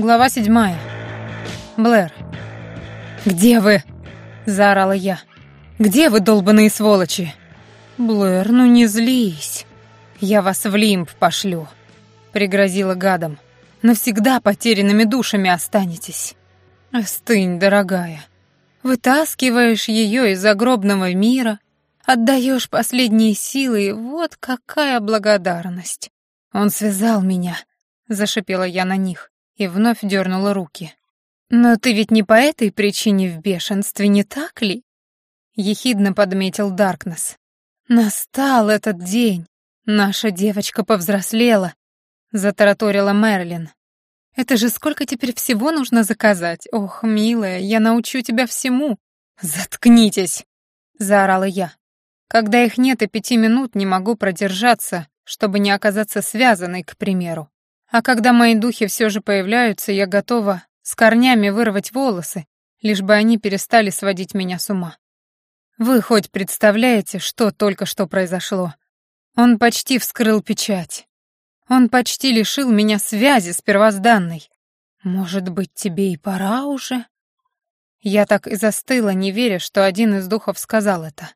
Глава седьмая. Блэр. «Где вы?» — заорала я. «Где вы, долбаные сволочи?» «Блэр, ну не злись. Я вас в лимб пошлю», — пригрозила гадом. «Навсегда потерянными душами останетесь». «Остынь, дорогая. Вытаскиваешь ее из загробного мира, отдаешь последние силы, и вот какая благодарность. Он связал меня», — зашипела я на них и вновь дернула руки. «Но ты ведь не по этой причине в бешенстве, не так ли?» Ехидно подметил Даркнесс. «Настал этот день. Наша девочка повзрослела», — затараторила Мерлин. «Это же сколько теперь всего нужно заказать? Ох, милая, я научу тебя всему». «Заткнитесь!» — заорала я. Когда их нет и пяти минут, не могу продержаться, чтобы не оказаться связанной, к примеру. А когда мои духи все же появляются, я готова с корнями вырвать волосы, лишь бы они перестали сводить меня с ума. Вы хоть представляете, что только что произошло? Он почти вскрыл печать. Он почти лишил меня связи с первозданной. Может быть, тебе и пора уже? Я так и застыла, не веря, что один из духов сказал это.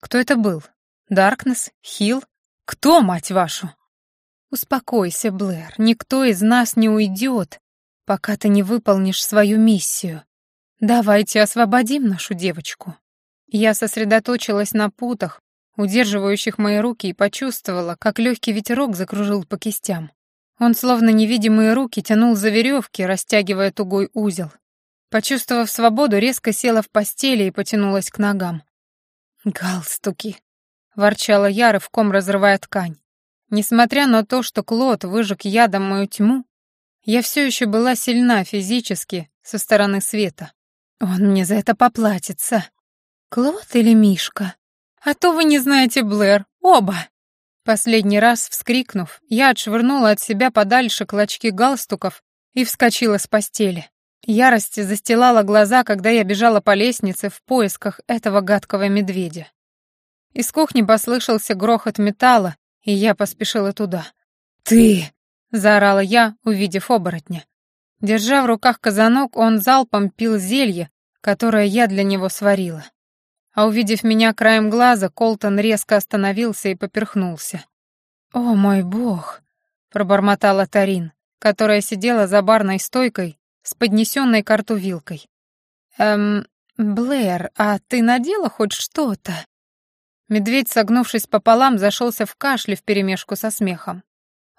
Кто это был? Даркнесс? Хилл? Кто, мать вашу? «Успокойся, Блэр, никто из нас не уйдет, пока ты не выполнишь свою миссию. Давайте освободим нашу девочку». Я сосредоточилась на путах, удерживающих мои руки, и почувствовала, как легкий ветерок закружил по кистям. Он, словно невидимые руки, тянул за веревки, растягивая тугой узел. Почувствовав свободу, резко села в постели и потянулась к ногам. «Галстуки!» — ворчала я, рывком разрывая ткань. Несмотря на то, что Клод выжег ядом мою тьму, я все еще была сильна физически со стороны света. Он мне за это поплатится. Клод или Мишка? А то вы не знаете Блэр, оба. Последний раз вскрикнув, я отшвырнула от себя подальше клочки галстуков и вскочила с постели. Ярость застилала глаза, когда я бежала по лестнице в поисках этого гадкого медведя. Из кухни послышался грохот металла, и я поспешила туда. «Ты!» — заорала я, увидев оборотня. Держа в руках казанок, он залпом пил зелье, которое я для него сварила. А увидев меня краем глаза, Колтон резко остановился и поперхнулся. «О мой бог!» — пробормотала Тарин, которая сидела за барной стойкой с поднесенной к рту вилкой. «Эм, Блэр, а ты надела хоть что-то?» Медведь, согнувшись пополам, зашелся в кашле вперемешку со смехом.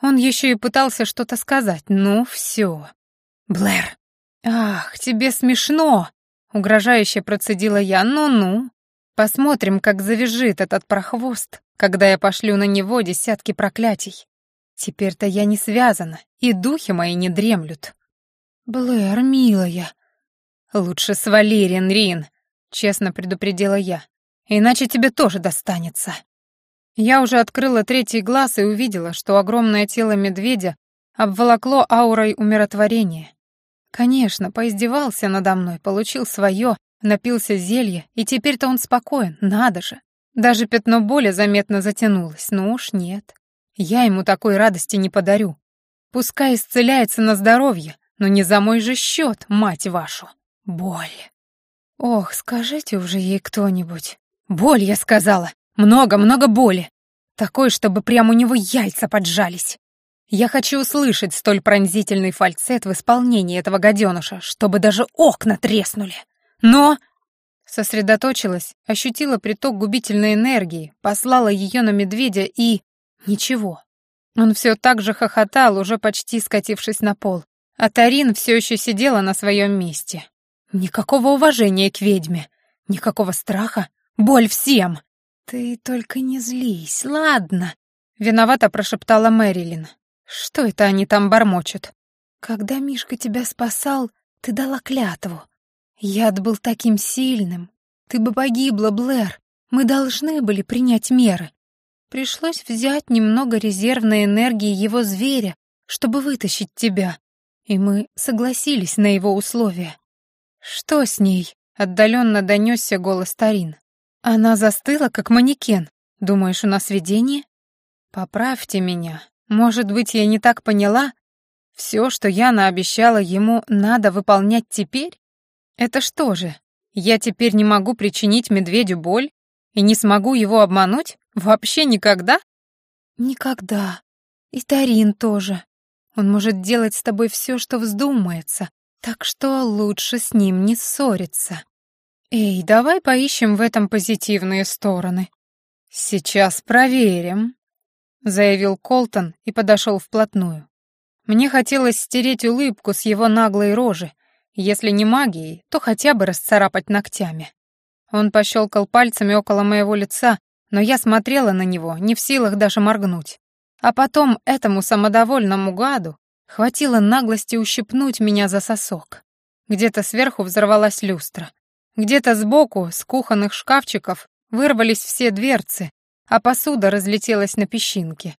Он еще и пытался что-то сказать. «Ну, все. Блэр!» «Ах, тебе смешно!» — угрожающе процедила я. «Ну-ну. Посмотрим, как завяжет этот прохвост, когда я пошлю на него десятки проклятий. Теперь-то я не связана, и духи мои не дремлют». «Блэр, милая!» «Лучше свали, Рин-Рин!» — честно предупредила я иначе тебе тоже достанется. Я уже открыла третий глаз и увидела, что огромное тело медведя обволокло аурой умиротворения. Конечно, поиздевался надо мной, получил свое, напился зелья, и теперь-то он спокоен, надо же. Даже пятно боли заметно затянулось, но уж нет. Я ему такой радости не подарю. Пускай исцеляется на здоровье, но не за мой же счет, мать вашу. Боль. Ох, скажите уже ей кто-нибудь. Боль, я сказала. Много-много боли. Такой, чтобы прямо у него яйца поджались. Я хочу услышать столь пронзительный фальцет в исполнении этого гаденыша, чтобы даже окна треснули. Но... Сосредоточилась, ощутила приток губительной энергии, послала ее на медведя и... Ничего. Он все так же хохотал, уже почти скатившись на пол. А Тарин все еще сидела на своем месте. Никакого уважения к ведьме, никакого страха, Боль всем!» «Ты только не злись, ладно?» — виновато прошептала Мэрилин. «Что это они там бормочут?» «Когда Мишка тебя спасал, ты дала клятву. Яд был таким сильным. Ты бы погибла, Блэр. Мы должны были принять меры. Пришлось взять немного резервной энергии его зверя, чтобы вытащить тебя. И мы согласились на его условия. Что с ней? Отдаленно донесся голос Тарин. Она застыла, как манекен. Думаешь, у нас видение? Поправьте меня. Может быть, я не так поняла? Все, что я наобещала ему, надо выполнять теперь? Это что же, я теперь не могу причинить медведю боль и не смогу его обмануть? Вообще никогда? Никогда. И Тарин тоже. Он может делать с тобой все, что вздумается, так что лучше с ним не ссориться. Эй, давай поищем в этом позитивные стороны. Сейчас проверим, заявил Колтон и подошел вплотную. Мне хотелось стереть улыбку с его наглой рожи, если не магией, то хотя бы расцарапать ногтями. Он пощелкал пальцами около моего лица, но я смотрела на него, не в силах даже моргнуть. А потом этому самодовольному гаду хватило наглости ущипнуть меня за сосок. Где-то сверху взорвалась люстра. Где-то сбоку, с кухонных шкафчиков, вырвались все дверцы, а посуда разлетелась на песчинки.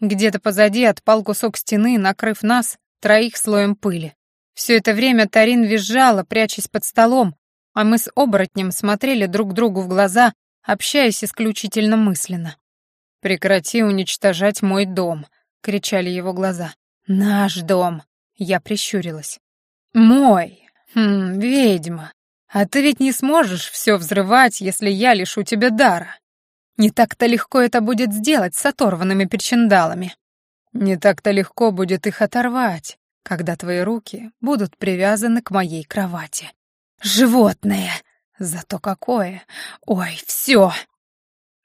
Где-то позади отпал кусок стены, накрыв нас троих слоем пыли. Все это время Тарин визжала, прячась под столом, а мы с оборотнем смотрели друг другу в глаза, общаясь исключительно мысленно. «Прекрати уничтожать мой дом», — кричали его глаза. «Наш дом», — я прищурилась. «Мой, хм, ведьма, а ты ведь не сможешь все взрывать, если я лишу тебя дара. Не так-то легко это будет сделать с оторванными причиндалами. Не так-то легко будет их оторвать, когда твои руки будут привязаны к моей кровати. Животное! Зато какое! Ой, все!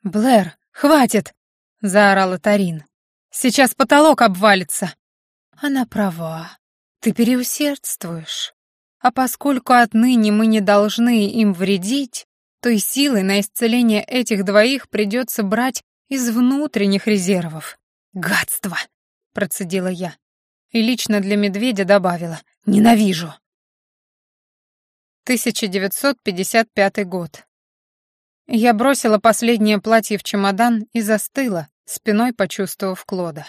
Блэр, хватит! заорала Тарин. Сейчас потолок обвалится. Она права. Ты переусердствуешь. А поскольку отныне мы не должны им вредить, то и силы на исцеление этих двоих придется брать из внутренних резервов. «Гадство!» — процедила я. И лично для медведя добавила «Ненавижу!» 1955 год. Я бросила последнее платье в чемодан и застыла, спиной почувствовав Клода.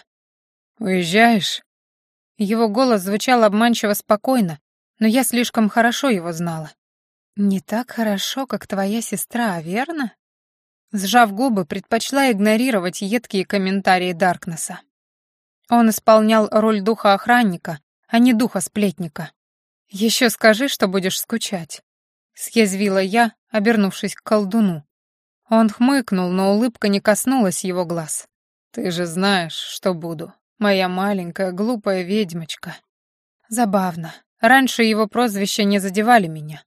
«Уезжаешь?» Его голос звучал обманчиво спокойно, но я слишком хорошо его знала. «Не так хорошо, как твоя сестра, верно?» Сжав губы, предпочла игнорировать едкие комментарии Даркнесса. Он исполнял роль духа-охранника, а не духа-сплетника. «Еще скажи, что будешь скучать», — съязвила я, обернувшись к колдуну. Он хмыкнул, но улыбка не коснулась его глаз. «Ты же знаешь, что буду, моя маленькая глупая ведьмочка». Забавно. Раньше его прозвища не задевали меня.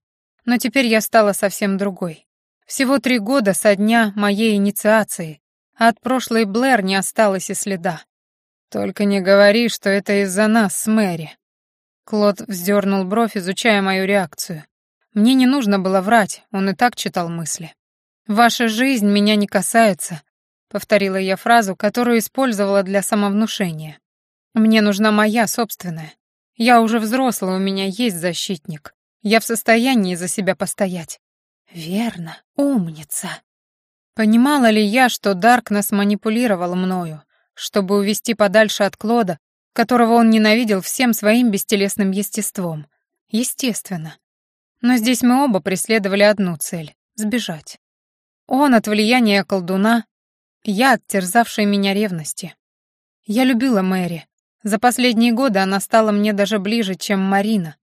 Но теперь я стала совсем другой. Всего три года со дня моей инициации, а от прошлой Блэр не осталось и следа. «Только не говори, что это из-за нас с Мэри», Клод вздернул бровь, изучая мою реакцию. Мне не нужно было врать, он и так читал мысли. «Ваша жизнь меня не касается», — повторила я фразу, которую использовала для самовнушения. «Мне нужна моя собственная. Я уже взрослая, у меня есть защитник. Я в состоянии за себя постоять». «Верно, умница». Понимала ли я, что Даркнесс манипулировал мною, чтобы увести подальше от Клода, которого он ненавидел всем своим бестелесным естеством. Естественно. Но здесь мы оба преследовали одну цель — сбежать. Он от влияния колдуна, я от терзавшей меня ревности. Я любила Мэри. За последние годы она стала мне даже ближе, чем Марина.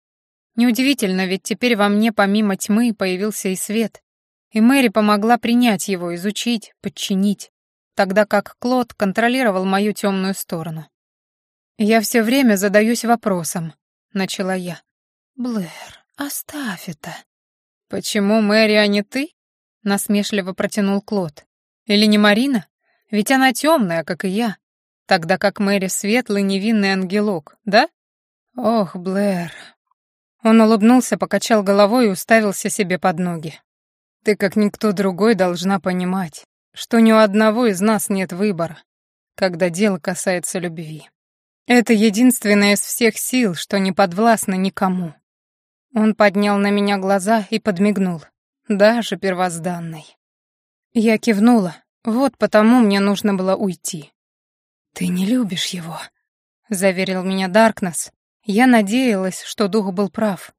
Неудивительно, ведь теперь во мне помимо тьмы появился и свет. И Мэри помогла принять его, изучить, подчинить, тогда как Клод контролировал мою темную сторону. «Я все время задаюсь вопросом», — начала я. «Блэр, оставь это». «Почему Мэри, а не ты?» — насмешливо протянул Клод. «Или не Марина? Ведь она темная, как и я, тогда как Мэри светлый невинный ангелок, да?» «Ох, Блэр». Он улыбнулся, покачал головой и уставился себе под ноги. «Ты, как никто другой, должна понимать, что ни у одного из нас нет выбора, когда дело касается любви». Это единственное из всех сил, что не подвластно никому. Он поднял на меня глаза и подмигнул. Даже первозданный. Я кивнула. Вот потому мне нужно было уйти. «Ты не любишь его», — заверил меня Даркнесс. Я надеялась, что дух был прав.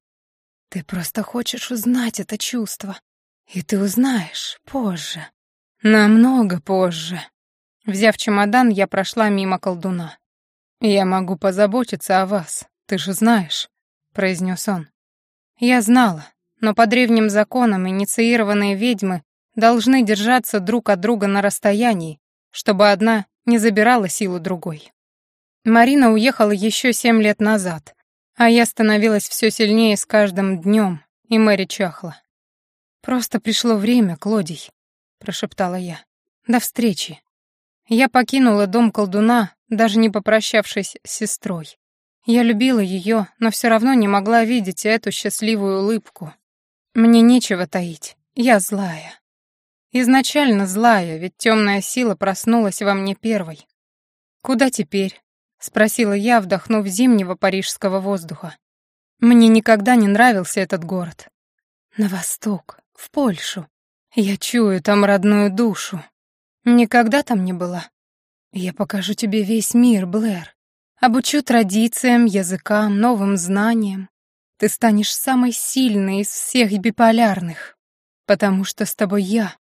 «Ты просто хочешь узнать это чувство. И ты узнаешь позже. Намного позже». Взяв чемодан, я прошла мимо колдуна. «Я могу позаботиться о вас, ты же знаешь», — произнес он. Я знала, но по древним законам инициированные ведьмы должны держаться друг от друга на расстоянии, чтобы одна не забирала силу другой. Марина уехала еще семь лет назад, а я становилась все сильнее с каждым днем, и Мэри чахла. «Просто пришло время, Клодий», — прошептала я. «До встречи». Я покинула дом колдуна, даже не попрощавшись с сестрой. Я любила ее, но все равно не могла видеть эту счастливую улыбку. Мне нечего таить, я злая. Изначально злая, ведь темная сила проснулась во мне первой. «Куда теперь?» — спросила я, вдохнув зимнего парижского воздуха. Мне никогда не нравился этот город. На восток, в Польшу. Я чую там родную душу. Никогда там не была. Я покажу тебе весь мир, Блэр. Обучу традициям, языкам, новым знаниям. Ты станешь самой сильной из всех биполярных, потому что с тобой я.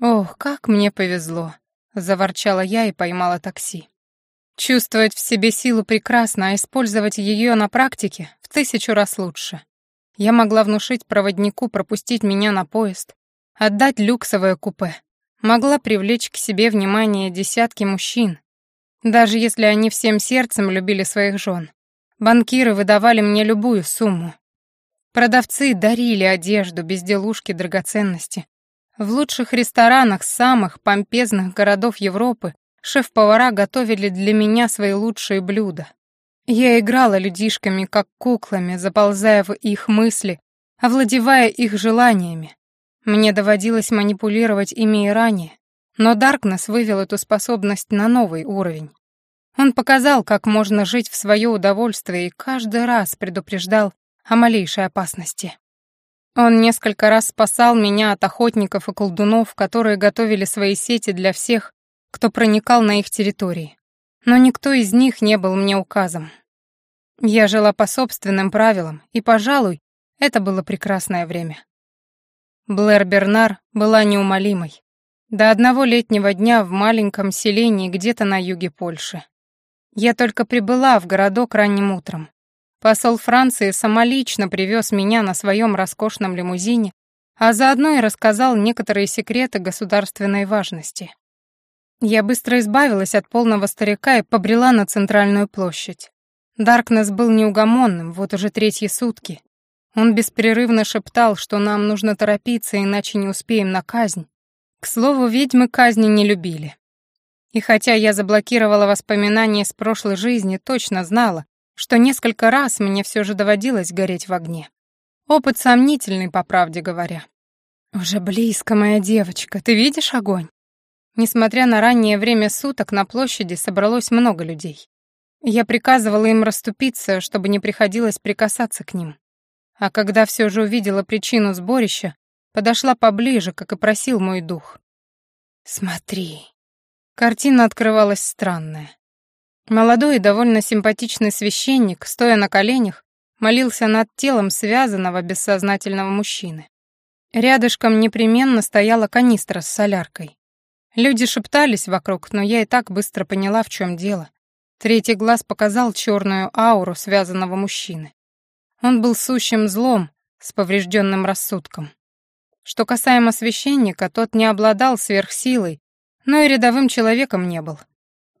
Ох, как мне повезло, заворчала я и поймала такси. Чувствовать в себе силу прекрасно, а использовать ее на практике в тысячу раз лучше. Я могла внушить проводнику пропустить меня на поезд, отдать люксовое купе. Могла привлечь к себе внимание десятки мужчин, даже если они всем сердцем любили своих жен. Банкиры выдавали мне любую сумму. Продавцы дарили одежду, безделушки, драгоценности. В лучших ресторанах самых помпезных городов Европы шеф-повара готовили для меня свои лучшие блюда. Я играла людишками, как куклами, заползая в их мысли, овладевая их желаниями. Мне доводилось манипулировать ими и ранее, но Даркнесс вывел эту способность на новый уровень. Он показал, как можно жить в свое удовольствие и каждый раз предупреждал о малейшей опасности. Он несколько раз спасал меня от охотников и колдунов, которые готовили свои сети для всех, кто проникал на их территории. Но никто из них не был мне указом. Я жила по собственным правилам, и, пожалуй, это было прекрасное время. Блэр Бернар была неумолимой. До одного летнего дня в маленьком селении где-то на юге Польши. Я только прибыла в городок ранним утром. Посол Франции самолично привез меня на своем роскошном лимузине, а заодно и рассказал некоторые секреты государственной важности. Я быстро избавилась от полного старика и побрела на центральную площадь. Даркнесс был неугомонным, вот уже третьи сутки. Он беспрерывно шептал, что нам нужно торопиться, иначе не успеем на казнь, к слову, ведьмы казни не любили. И хотя я заблокировала воспоминания с прошлой жизни, точно знала, что несколько раз мне все же доводилось гореть в огне. Опыт сомнительный, по правде говоря. «Уже близко, моя девочка, ты видишь огонь?» Несмотря на раннее время суток, на площади собралось много людей. Я приказывала им расступиться, чтобы не приходилось прикасаться к ним. А когда все же увидела причину сборища, Подошла поближе, как и просил мой дух. «Смотри». Картина открывалась странная. Молодой и довольно симпатичный священник, стоя на коленях, молился над телом связанного бессознательного мужчины. Рядышком непременно стояла канистра с соляркой. Люди шептались вокруг, но я и так быстро поняла, в чем дело. Третий глаз показал черную ауру связанного мужчины. Он был сущим злом с поврежденным рассудком. Что касаемо священника, тот не обладал сверхсилой, но и рядовым человеком не был.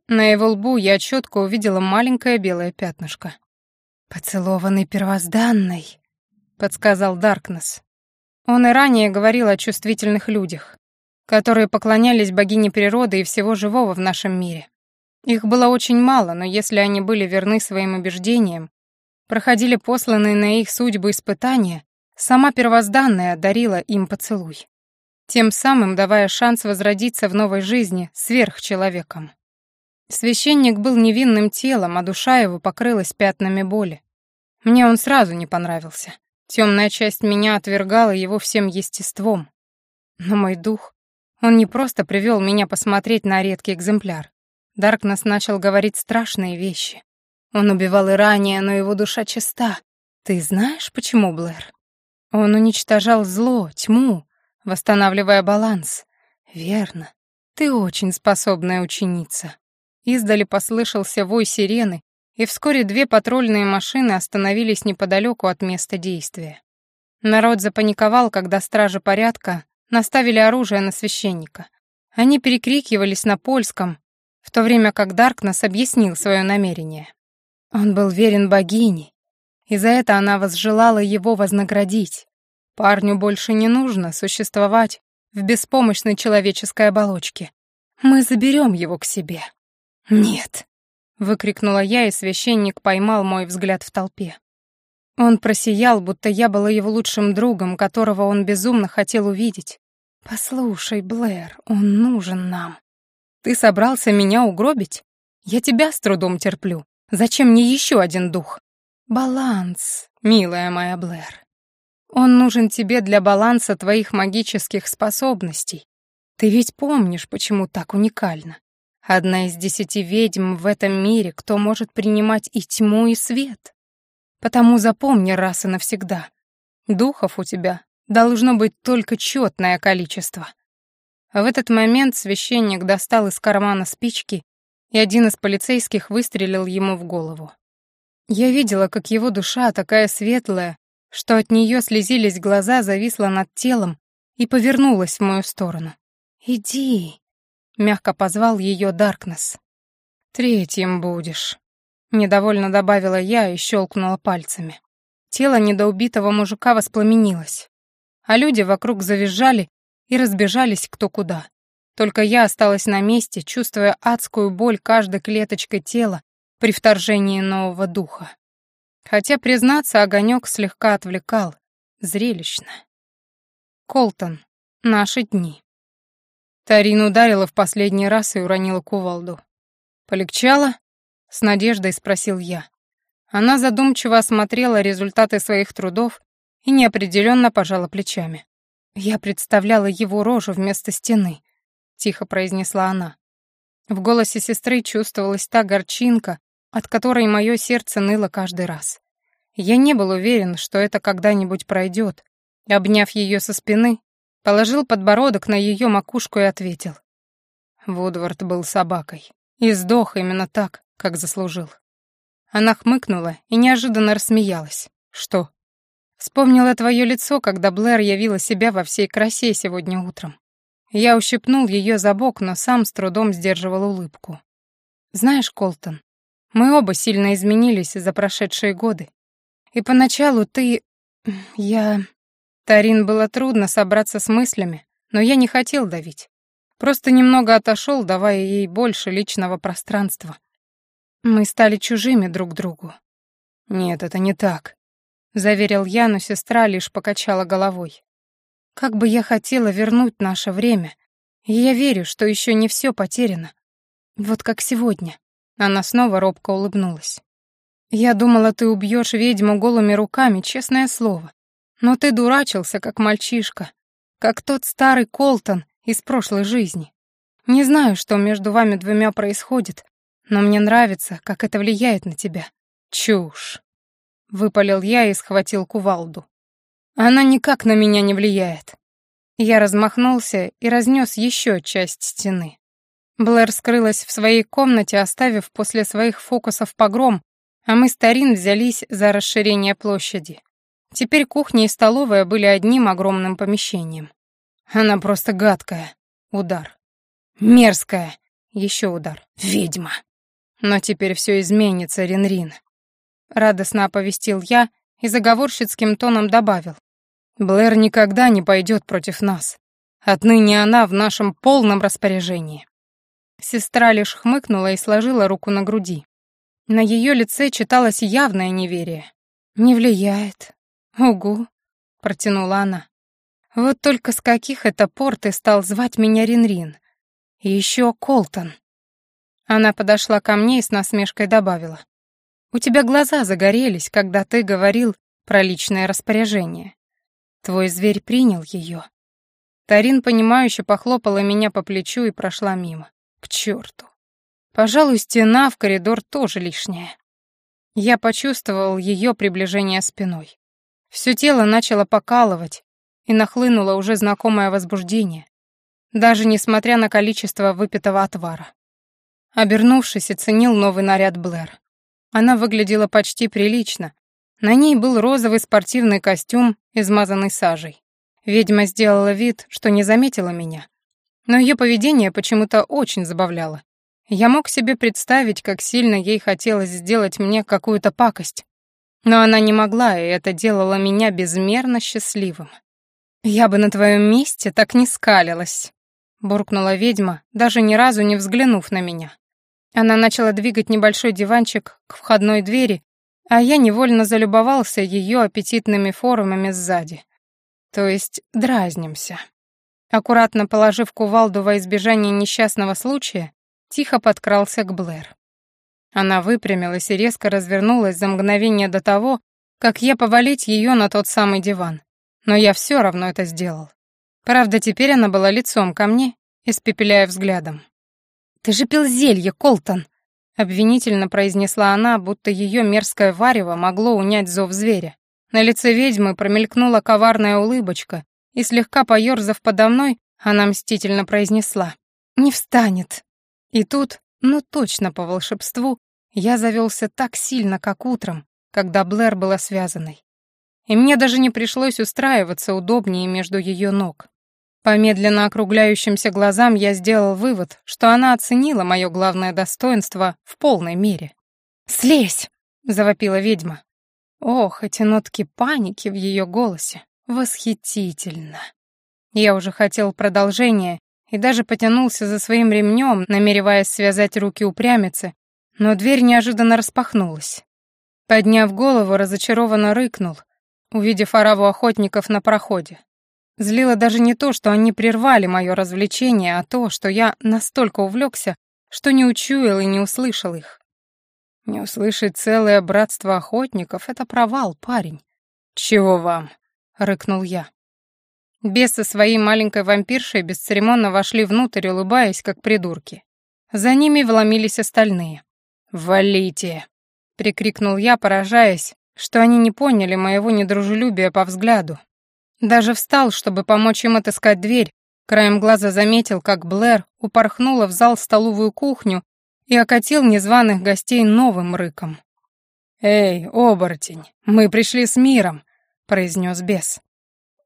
На его лбу я четко увидела маленькое белое пятнышко. «Поцелованный первозданный», — подсказал Даркнесс. Он и ранее говорил о чувствительных людях, которые поклонялись богине природы и всего живого в нашем мире. Их было очень мало, но если они были верны своим убеждениям, проходили посланные на их судьбы испытания, Сама первозданная дарила им поцелуй, тем самым давая шанс возродиться в новой жизни сверхчеловеком. Священник был невинным телом, а душа его покрылась пятнами боли. Мне он сразу не понравился. Темная часть меня отвергала его всем естеством. Но мой дух, он не просто привел меня посмотреть на редкий экземпляр. Даркнесс начал говорить страшные вещи. Он убивал и ранее, но его душа чиста. Ты знаешь, почему, Блэр? Он уничтожал зло, тьму, восстанавливая баланс. Верно. Ты очень способная ученица. Издали послышался вой сирены, и вскоре две патрульные машины остановились неподалеку от места действия. Народ запаниковал, когда стражи порядка наставили оружие на священника. Они перекрикивались на польском, в то время как Даркнесс объяснил свое намерение. Он был верен богине, и за это она возжелала его вознаградить. Парню больше не нужно существовать в беспомощной человеческой оболочке. Мы заберем его к себе. Нет, выкрикнула я, и священник поймал мой взгляд в толпе. Он просиял, будто я была его лучшим другом, которого он безумно хотел увидеть. «Послушай, Блэр, он нужен нам. Ты собрался меня угробить? Я тебя с трудом терплю. Зачем мне еще один дух? Баланс, милая моя Блэр. Он нужен тебе для баланса твоих магических способностей. Ты ведь помнишь, почему так уникально. Одна из десяти ведьм в этом мире, кто может принимать и тьму, и свет. Потому запомни раз и навсегда. Духов у тебя должно быть только четное количество. В этот момент священник достал из кармана спички и один из полицейских выстрелил ему в голову. Я видела, как его душа, такая светлая, что от нее слезились глаза, зависла над телом и повернулась в мою сторону. «Иди», — мягко позвал ее Даркнесс. «Третьим будешь», — недовольно добавила я и щелкнула пальцами. Тело недоубитого мужика воспламенилось, а люди вокруг завизжали и разбежались кто куда. Только я осталась на месте, чувствуя адскую боль каждой клеточкой тела при вторжении нового духа. Хотя, признаться, огонек слегка отвлекал. Зрелищно. Колтон. Наши дни. Тарин ударила в последний раз и уронила кувалду. «Полегчало?» — с надеждой спросил я. Она задумчиво осмотрела результаты своих трудов и неопределенно пожала плечами. Я представляла его рожу вместо стены, тихо произнесла она. В голосе сестры чувствовалась та горчинка, от которой мое сердце ныло каждый раз. Я не был уверен, что это когда-нибудь пройдет. Обняв ее со спины, положил подбородок на ее макушку и ответил. Вудвард был собакой. И сдох именно так, как заслужил. Она хмыкнула и неожиданно рассмеялась. «Что?» «Вспомнила твое лицо, когда Блэр явила себя во всей красе сегодня утром. Я ущипнул ее за бок, но сам с трудом сдерживал улыбку. «Знаешь, Колтон, мы оба сильно изменились за прошедшие годы. И поначалу ты... я...» Тарин было трудно собраться с мыслями, но я не хотел давить. Просто немного отошел, давая ей больше личного пространства. Мы стали чужими друг другу. «Нет, это не так», — заверил я, но сестра лишь покачала головой. Как бы я хотела вернуть наше время. И я верю, что еще не все потеряно. Вот как сегодня. Она снова робко улыбнулась. Я думала, ты убьешь ведьму голыми руками, честное слово. Но ты дурачился, как мальчишка, как тот старый Колтон из прошлой жизни. Не знаю, что между вами двумя происходит, но мне нравится, как это влияет на тебя. Чушь. Выпалил я и схватил кувалду. Она никак на меня не влияет. Я размахнулся и разнес еще часть стены. Блэр скрылась в своей комнате, оставив после своих фокусов погром, а мы с Тарин взялись за расширение площади. Теперь кухня и столовая были одним огромным помещением. Она просто гадкая. Удар. Мерзкая. Еще удар. Ведьма. Но теперь все изменится, Ринрин. Радостно оповестил я и заговорщицким тоном добавил. Блэр никогда не пойдет против нас. Отныне она в нашем полном распоряжении. Сестра лишь хмыкнула и сложила руку на груди. На ее лице читалось явное неверие. «Не влияет. Угу», — протянула она. «Вот только с каких это пор ты стал звать меня Рин-Рин? И еще Колтон». Она подошла ко мне и с насмешкой добавила. «У тебя глаза загорелись, когда ты говорил про личное распоряжение. Твой зверь принял ее. Тарин, понимающе похлопала меня по плечу и прошла мимо. К черту. Пожалуй, стена в коридор тоже лишняя. Я почувствовал ее приближение спиной. Все тело начало покалывать, и нахлынуло уже знакомое возбуждение, даже несмотря на количество выпитого отвара. Обернувшись, оценил новый наряд Блэр. Она выглядела почти прилично. На ней был розовый спортивный костюм, измазанный сажей. Ведьма сделала вид, что не заметила меня. Но ее поведение почему-то очень забавляло. Я мог себе представить, как сильно ей хотелось сделать мне какую-то пакость. Но она не могла, и это делало меня безмерно счастливым. «Я бы на твоем месте так не скалилась», — буркнула ведьма, даже ни разу не взглянув на меня. Она начала двигать небольшой диванчик к входной двери, а я невольно залюбовался ее аппетитными формами сзади. То есть дразнимся. Аккуратно положив кувалду во избежание несчастного случая, тихо подкрался к Блэр. Она выпрямилась и резко развернулась за мгновение до того, как я повалить ее на тот самый диван. Но я все равно это сделал. Правда, теперь она была лицом ко мне, испепеляя взглядом. «Ты же пил зелье, Колтон!» — обвинительно произнесла она, будто ее мерзкое варево могло унять зов зверя. На лице ведьмы промелькнула коварная улыбочка, и слегка поёрзав подо мной, она мстительно произнесла «Не встанет». И тут, ну точно по волшебству, я завелся так сильно, как утром, когда Блэр была связанной. И мне даже не пришлось устраиваться удобнее между ее ног. По медленно округляющимся глазам я сделал вывод, что она оценила мое главное достоинство в полной мере. «Слезь!» — завопила ведьма. Ох, эти нотки паники в ее голосе. Восхитительно. Я уже хотел продолжения и даже потянулся за своим ремнем, намереваясь связать руки упрямицы, но дверь неожиданно распахнулась. Подняв голову, разочарованно рыкнул, увидев ораву охотников на проходе. Злило даже не то, что они прервали мое развлечение, а то, что я настолько увлекся, что не учуял и не услышал их. Не услышать целое братство охотников — это провал, парень. «Чего вам?» — рыкнул я. Бес со своей маленькой вампиршей бесцеремонно вошли внутрь, улыбаясь, как придурки. За ними вломились остальные. «Валите!» — прикрикнул я, поражаясь, что они не поняли моего недружелюбия по взгляду. Даже встал, чтобы помочь им отыскать дверь, краем глаза заметил, как Блэр упорхнула в зал столовую кухню и окатил незваных гостей новым рыком. «Эй, оборотень, мы пришли с миром!» — произнес бес.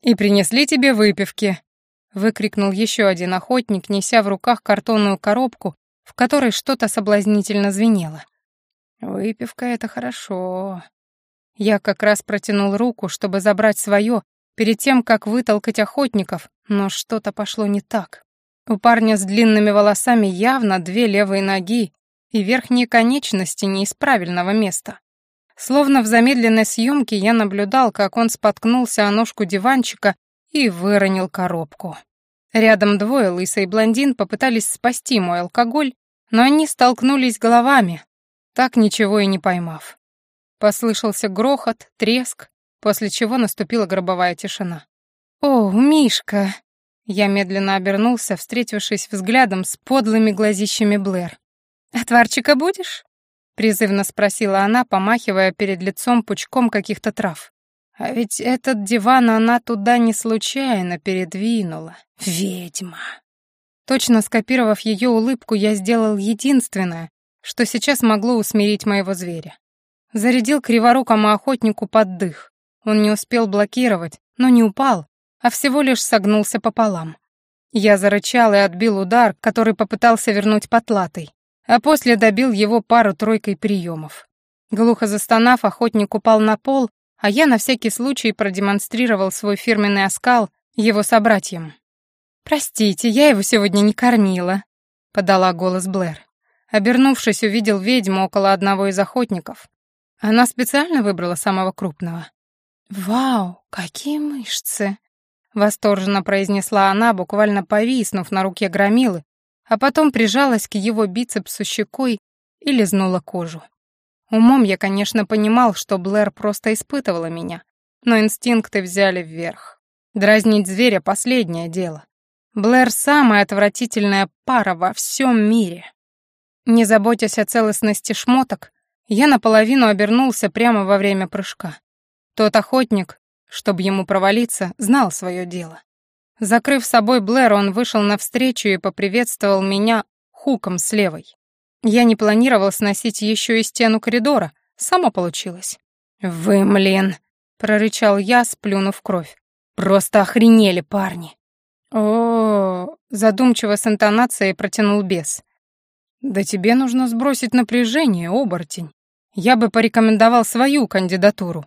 «И принесли тебе выпивки!» — выкрикнул еще один охотник, неся в руках картонную коробку, в которой что-то соблазнительно звенело. «Выпивка — это хорошо». Я как раз протянул руку, чтобы забрать свое, перед тем, как вытолкать охотников, но что-то пошло не так. У парня с длинными волосами явно две левые ноги и верхние конечности не из правильного места. Словно в замедленной съемке я наблюдал, как он споткнулся о ножку диванчика и выронил коробку. Рядом двое, лысый блондин, попытались спасти мой алкоголь, но они столкнулись головами, так ничего и не поймав. Послышался грохот, треск, после чего наступила гробовая тишина. «О, Мишка!» Я медленно обернулся, встретившись взглядом с подлыми глазищами Блэр. «Отварчика будешь?» — призывно спросила она, помахивая перед лицом пучком каких-то трав. А ведь этот диван она туда не случайно передвинула. Ведьма. Точно скопировав ее улыбку, я сделал единственное, что сейчас могло усмирить моего зверя. Зарядил криворукому охотнику под дых. Он не успел блокировать, но не упал, а всего лишь согнулся пополам. Я зарычал и отбил удар, который попытался вернуть потлатый, а после добил его пару-тройкой приемов. Глухо застонав, охотник упал на пол, а я на всякий случай продемонстрировал свой фирменный оскал его собратьям. «Простите, я его сегодня не кормила», — подала голос Блэр. Обернувшись, увидел ведьму около одного из охотников. Она специально выбрала самого крупного. «Вау, какие мышцы!» — восторженно произнесла она, буквально повиснув на руке громилы, а потом прижалась к его бицепсу щекой и лизнула кожу. Умом я, конечно, понимал, что Блэр просто испытывала меня, но инстинкты взяли вверх. Дразнить зверя — последнее дело. Блэр — самая отвратительная пара во всем мире. Не заботясь о целостности шмоток, я наполовину обернулся прямо во время прыжка. Тот охотник, чтобы ему провалиться, знал свое дело. Закрыв собой Блэр, он вышел навстречу и поприветствовал меня хуком с левой. Я не планировал сносить еще и стену коридора, само получилось. «Вы, млен!» — прорычал я, сплюнув кровь. «Просто охренели, парни!» О, -о, -о задумчиво с интонацией протянул бес. «Да тебе нужно сбросить напряжение, оборотень. Я бы порекомендовал свою кандидатуру.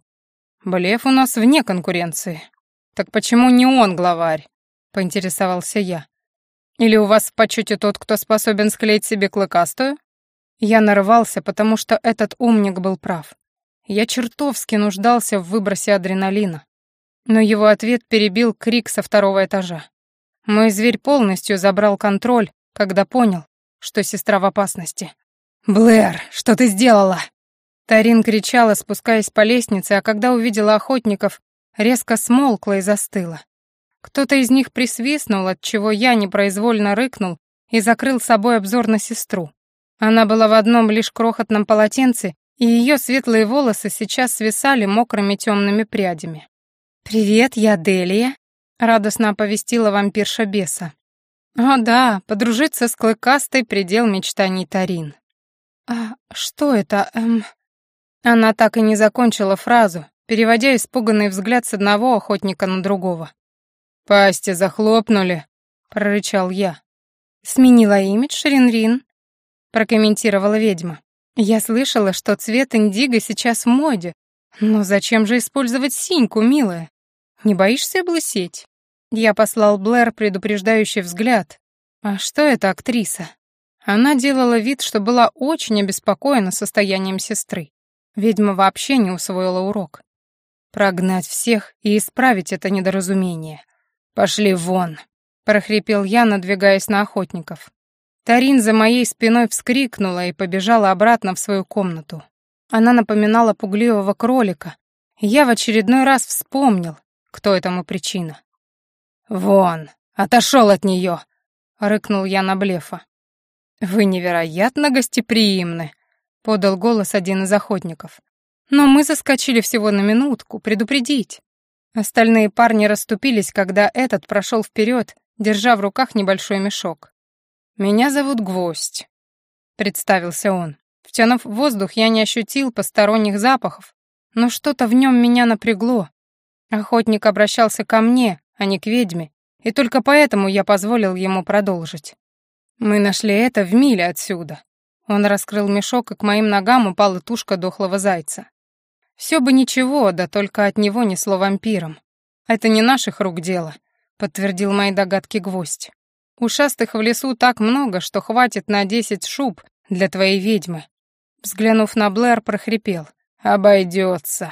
Блеф у нас вне конкуренции. Так почему не он главарь?» — поинтересовался я. «Или у вас в почете тот, кто способен склеить себе клыкастую?» Я нарывался, потому что этот умник был прав. Я чертовски нуждался в выбросе адреналина. Но его ответ перебил крик со второго этажа. Мой зверь полностью забрал контроль, когда понял, что сестра в опасности. «Блэр, что ты сделала?» Тарин кричала, спускаясь по лестнице, а когда увидела охотников, резко смолкла и застыла. Кто-то из них присвистнул, от чего я непроизвольно рыкнул и закрыл собой обзор на сестру. Она была в одном лишь крохотном полотенце, и ее светлые волосы сейчас свисали мокрыми темными прядями. «Привет, я Делия», — радостно оповестила вампирша беса. «О да, подружиться с клыкастой — предел мечтаний Тарин». «А что это, эм...» Она так и не закончила фразу, переводя испуганный взгляд с одного охотника на другого. «Пасти захлопнули», — прорычал я. «Сменила имидж Рин-Рин», — прокомментировала ведьма. «Я слышала, что цвет индиго сейчас в моде. Но зачем же использовать синьку, милая? Не боишься облысеть?» Я послал Блэр предупреждающий взгляд. «А что это актриса?» Она делала вид, что была очень обеспокоена состоянием сестры. Ведьма вообще не усвоила урок. Прогнать всех и исправить это недоразумение — «Пошли вон!» — прохрипел я, надвигаясь на охотников. Тарин за моей спиной вскрикнула и побежала обратно в свою комнату. Она напоминала пугливого кролика. я в очередной раз вспомнил, кто этому причина. «Вон! Отошел от нее!» — рыкнул я на блефа. «Вы невероятно гостеприимны», — подал голос один из охотников. «Но мы заскочили всего на минутку, предупредить. Остальные парни расступились, когда этот прошел вперед, держа в руках небольшой мешок. «Меня зовут Гвоздь», — представился он. Втянув воздух, я не ощутил посторонних запахов, но что-то в нем меня напрягло. Охотник обращался ко мне, а не к ведьме, и только поэтому я позволил ему продолжить. «Мы нашли это в миле отсюда». Он раскрыл мешок, и к моим ногам упала тушка дохлого зайца. Все бы ничего, да только от него несло вампиром. Это не наших рук дело, подтвердил мои догадки гвоздь. Ушастых в лесу так много, что хватит на десять шуб для твоей ведьмы. Взглянув на Блэр, прохрипел. «Обойдется».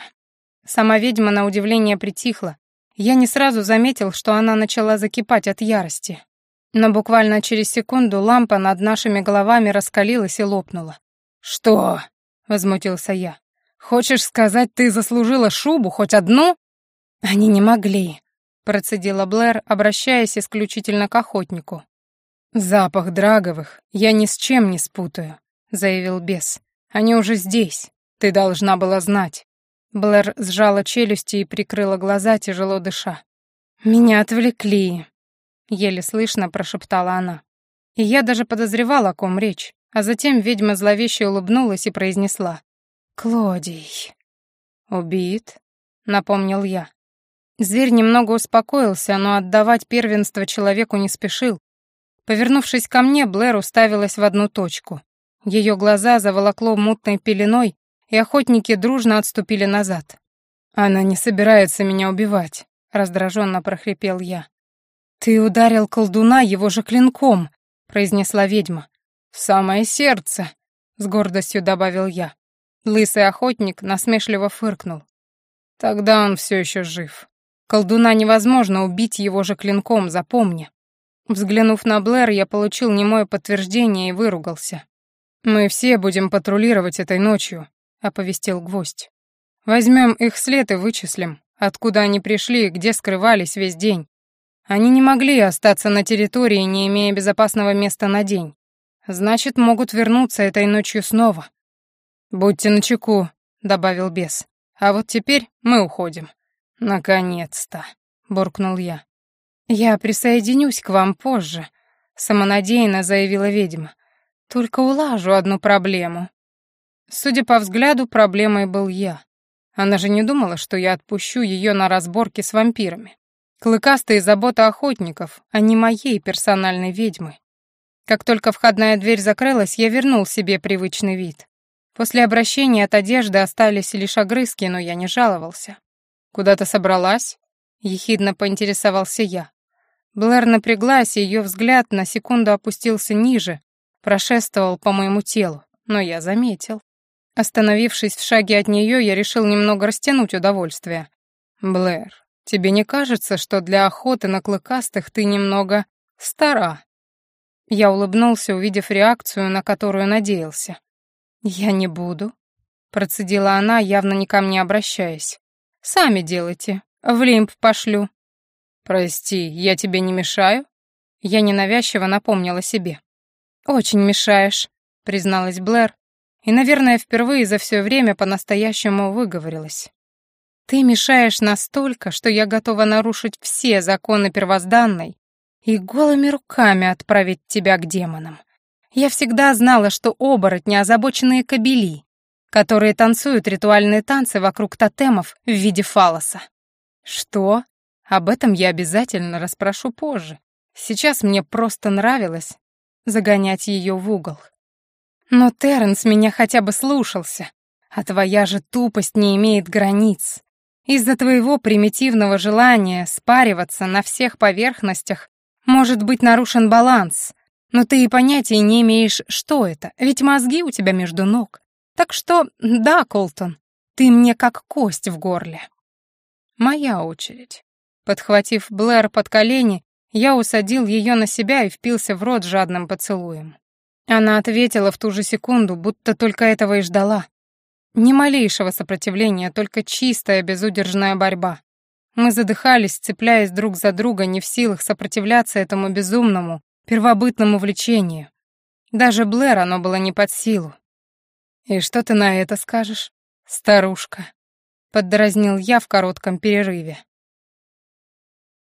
Сама ведьма на удивление притихла. Я не сразу заметил, что она начала закипать от ярости. Но буквально через секунду лампа над нашими головами раскалилась и лопнула. «Что?» — возмутился я. Хочешь сказать, ты заслужила шубу, хоть одну?» «Они не могли», — процедила Блэр, обращаясь исключительно к охотнику. «Запах драговых я ни с чем не спутаю», — заявил бес. «Они уже здесь. Ты должна была знать». Блэр сжала челюсти и прикрыла глаза, тяжело дыша. «Меня отвлекли», — еле слышно прошептала она. И я даже подозревала, о ком речь, а затем ведьма зловеще улыбнулась и произнесла. «Клодий». «Убит», — напомнил я. Зверь немного успокоился, но отдавать первенство человеку не спешил. Повернувшись ко мне, Блэр уставилась в одну точку. Ее глаза заволокло мутной пеленой, и охотники дружно отступили назад. «Она не собирается меня убивать», — раздраженно прохрипел я. «Ты ударил колдуна его же клинком», — произнесла ведьма. «В самое сердце», — с гордостью добавил я. Лысый охотник насмешливо фыркнул. Тогда он все еще жив. Колдуна невозможно убить его же клинком, запомни. Взглянув на Блэр, я получил немое подтверждение и выругался. «Мы все будем патрулировать этой ночью», — оповестил гвоздь. «Возьмем их след и вычислим, откуда они пришли и где скрывались весь день. Они не могли остаться на территории, не имея безопасного места на день. Значит, могут вернуться этой ночью снова. «Будьте начеку», — добавил бес. «А вот теперь мы уходим». «Наконец-то», — буркнул я. «Я присоединюсь к вам позже», — самонадеянно заявила ведьма. Только улажу одну проблему. Судя по взгляду, проблемой был я. Она же не думала, что я отпущу ее на разборки с вампирами. Клыкастые забота охотников, а не моей персональной ведьмы. Как только входная дверь закрылась, я вернул себе привычный вид. После обращения от одежды остались лишь огрызки, но я не жаловался. «Куда-то собралась?» — ехидно поинтересовался я. Блэр напряглась, и ее взгляд на секунду опустился ниже, прошествовал по моему телу, но я заметил. Остановившись в шаге от нее, я решил немного растянуть удовольствие. «Блэр, тебе не кажется, что для охоты на клыкастых ты немного стара?» Я улыбнулся, увидев реакцию, на которую надеялся. «Я не буду», — процедила она, явно ни ко мне обращаясь. «Сами делайте. В лимб пошлю». «Прости, я тебе не мешаю?» Я ненавязчиво напомнила себе. «Очень мешаешь», — призналась Блэр, и, наверное, впервые за все время по-настоящему выговорилась. «Ты мешаешь настолько, что я готова нарушить все законы первозданной и голыми руками отправить тебя к демонам. Я всегда знала, что оборотни — озабоченные кобели, которые танцуют ритуальные танцы вокруг тотемов в виде фалоса. Что? Об этом я обязательно расспрошу позже. Сейчас мне просто нравилось загонять ее в угол. Но Терренс меня хотя бы слушался, а твоя же тупость не имеет границ. Из-за твоего примитивного желания спариваться на всех поверхностях может быть нарушен баланс, но ты и понятия не имеешь, что это, ведь мозги у тебя между ног. Так что, да, Колтон, ты мне как кость в горле. Моя очередь. Подхватив Блэр под колени, я усадил ее на себя и впился в рот жадным поцелуем. Она ответила в ту же секунду, будто только этого и ждала. Ни малейшего сопротивления, только чистая безудержная борьба. Мы задыхались, цепляясь друг за друга, не в силах сопротивляться этому безумному, первобытному влечению. Даже Блэр оно было не под силу. «И что ты на это скажешь, старушка?» — поддразнил я в коротком перерыве.